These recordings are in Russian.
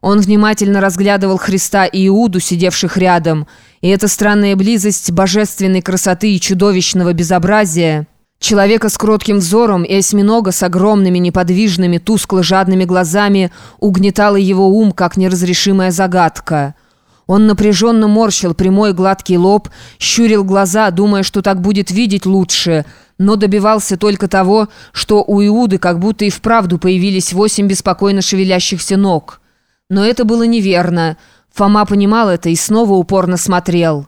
Он внимательно разглядывал Христа и Иуду, сидевших рядом, и эта странная близость божественной красоты и чудовищного безобразия, человека с кротким взором и осьминога с огромными неподвижными, тускло-жадными глазами угнетала его ум, как неразрешимая загадка. Он напряженно морщил прямой гладкий лоб, щурил глаза, думая, что так будет видеть лучше, но добивался только того, что у Иуды как будто и вправду появились восемь беспокойно шевелящихся ног. Но это было неверно. Фома понимал это и снова упорно смотрел.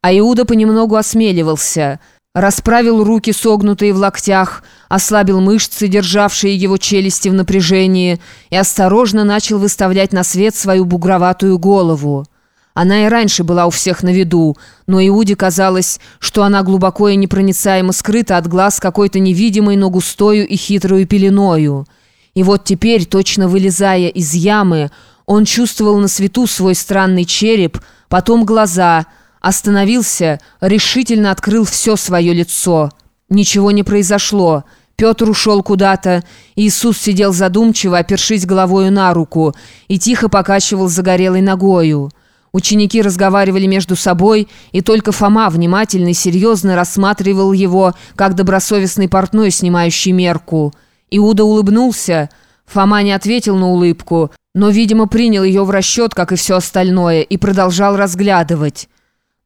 А Иуда понемногу осмеливался. Расправил руки, согнутые в локтях, ослабил мышцы, державшие его челюсти в напряжении, и осторожно начал выставлять на свет свою бугроватую голову. Она и раньше была у всех на виду, но Иуде казалось, что она глубоко и непроницаемо скрыта от глаз какой-то невидимой, но густою и хитрую пеленою. И вот теперь, точно вылезая из ямы, он чувствовал на свету свой странный череп, потом глаза, остановился, решительно открыл все свое лицо. Ничего не произошло. Петр ушел куда-то. Иисус сидел задумчиво, опершись головою на руку, и тихо покачивал загорелой ногою. Ученики разговаривали между собой, и только Фома внимательно и серьезно рассматривал его, как добросовестный портной, снимающий мерку. Иуда улыбнулся. Фома не ответил на улыбку но, видимо, принял ее в расчет, как и все остальное, и продолжал разглядывать.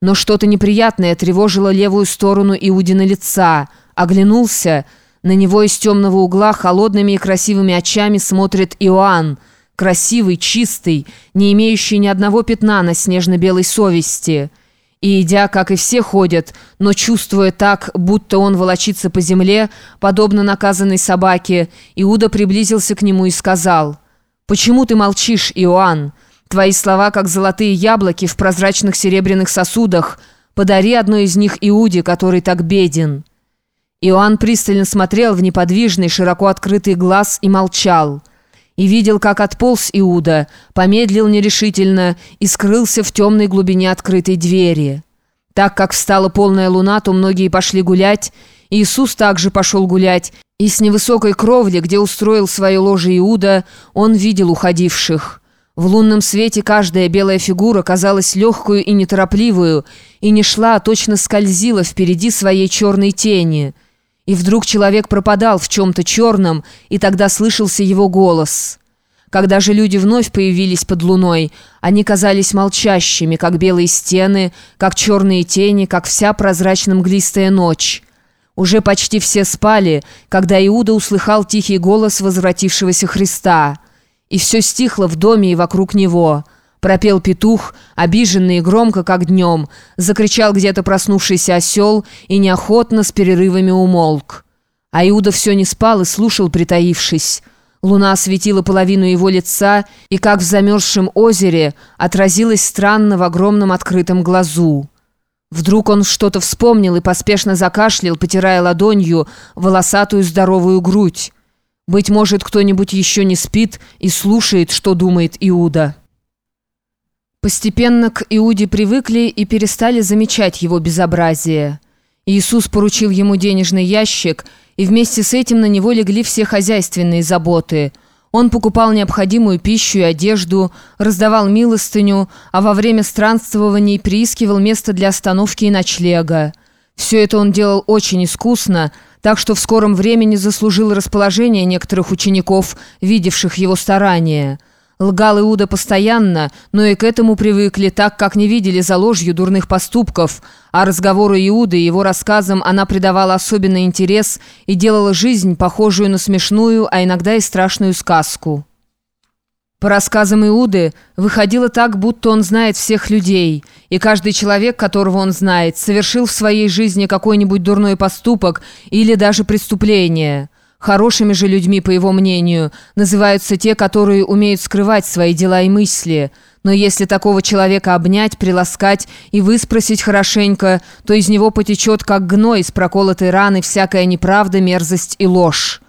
Но что-то неприятное тревожило левую сторону Иудина лица. Оглянулся. На него из темного угла холодными и красивыми очами смотрит Иоанн. Красивый, чистый, не имеющий ни одного пятна на снежно-белой совести. И, идя, как и все ходят, но чувствуя так, будто он волочится по земле, подобно наказанной собаке, Иуда приблизился к нему и сказал – «Почему ты молчишь, Иоанн? Твои слова, как золотые яблоки в прозрачных серебряных сосудах. Подари одно из них Иуде, который так беден». Иоанн пристально смотрел в неподвижный, широко открытый глаз и молчал. И видел, как отполз Иуда, помедлил нерешительно и скрылся в темной глубине открытой двери. Так как встала полная луна, то многие пошли гулять, Иисус также пошел гулять, и с невысокой кровли, где устроил свое ложе Иуда, он видел уходивших. В лунном свете каждая белая фигура казалась легкую и неторопливую, и не шла, а точно скользила впереди своей черной тени. И вдруг человек пропадал в чем-то черном, и тогда слышался его голос. Когда же люди вновь появились под луной, они казались молчащими, как белые стены, как черные тени, как вся прозрачно-мглистая ночь. Уже почти все спали, когда Иуда услыхал тихий голос возвратившегося Христа. И все стихло в доме и вокруг него. Пропел петух, обиженный и громко, как днем. Закричал где-то проснувшийся осел и неохотно с перерывами умолк. А Иуда все не спал и слушал, притаившись. Луна осветила половину его лица и, как в замерзшем озере, отразилась странно в огромном открытом глазу. Вдруг он что-то вспомнил и поспешно закашлял, потирая ладонью волосатую здоровую грудь. Быть может, кто-нибудь еще не спит и слушает, что думает Иуда. Постепенно к Иуде привыкли и перестали замечать его безобразие. Иисус поручил ему денежный ящик, и вместе с этим на него легли все хозяйственные заботы – он покупал необходимую пищу и одежду, раздавал милостыню, а во время странствований приискивал место для остановки и ночлега. Все это он делал очень искусно, так что в скором времени заслужил расположение некоторых учеников, видевших его старания. Лгал Иуда постоянно, но и к этому привыкли, так как не видели за ложью дурных поступков, а разговору Иуды и его рассказам она придавала особенный интерес и делала жизнь похожую на смешную, а иногда и страшную сказку. По рассказам Иуды выходило так, будто он знает всех людей, и каждый человек, которого он знает, совершил в своей жизни какой-нибудь дурной поступок или даже преступление – Хорошими же людьми, по его мнению, называются те, которые умеют скрывать свои дела и мысли. Но если такого человека обнять, приласкать и выспросить хорошенько, то из него потечет, как гной из проколотой раны, всякая неправда, мерзость и ложь.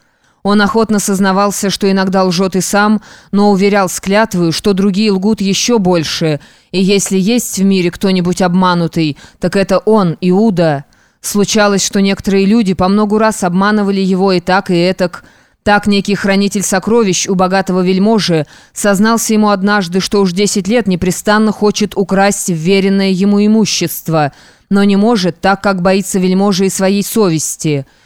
Он охотно сознавался, что иногда лжет и сам, но уверял с клятвою, что другие лгут еще больше, и если есть в мире кто-нибудь обманутый, так это он, Иуда». Случалось, что некоторые люди по многу раз обманывали его и так, и этак. Так некий хранитель сокровищ у богатого вельможи сознался ему однажды, что уж 10 лет непрестанно хочет украсть вверенное ему имущество, но не может, так как боится вельможи и своей совести –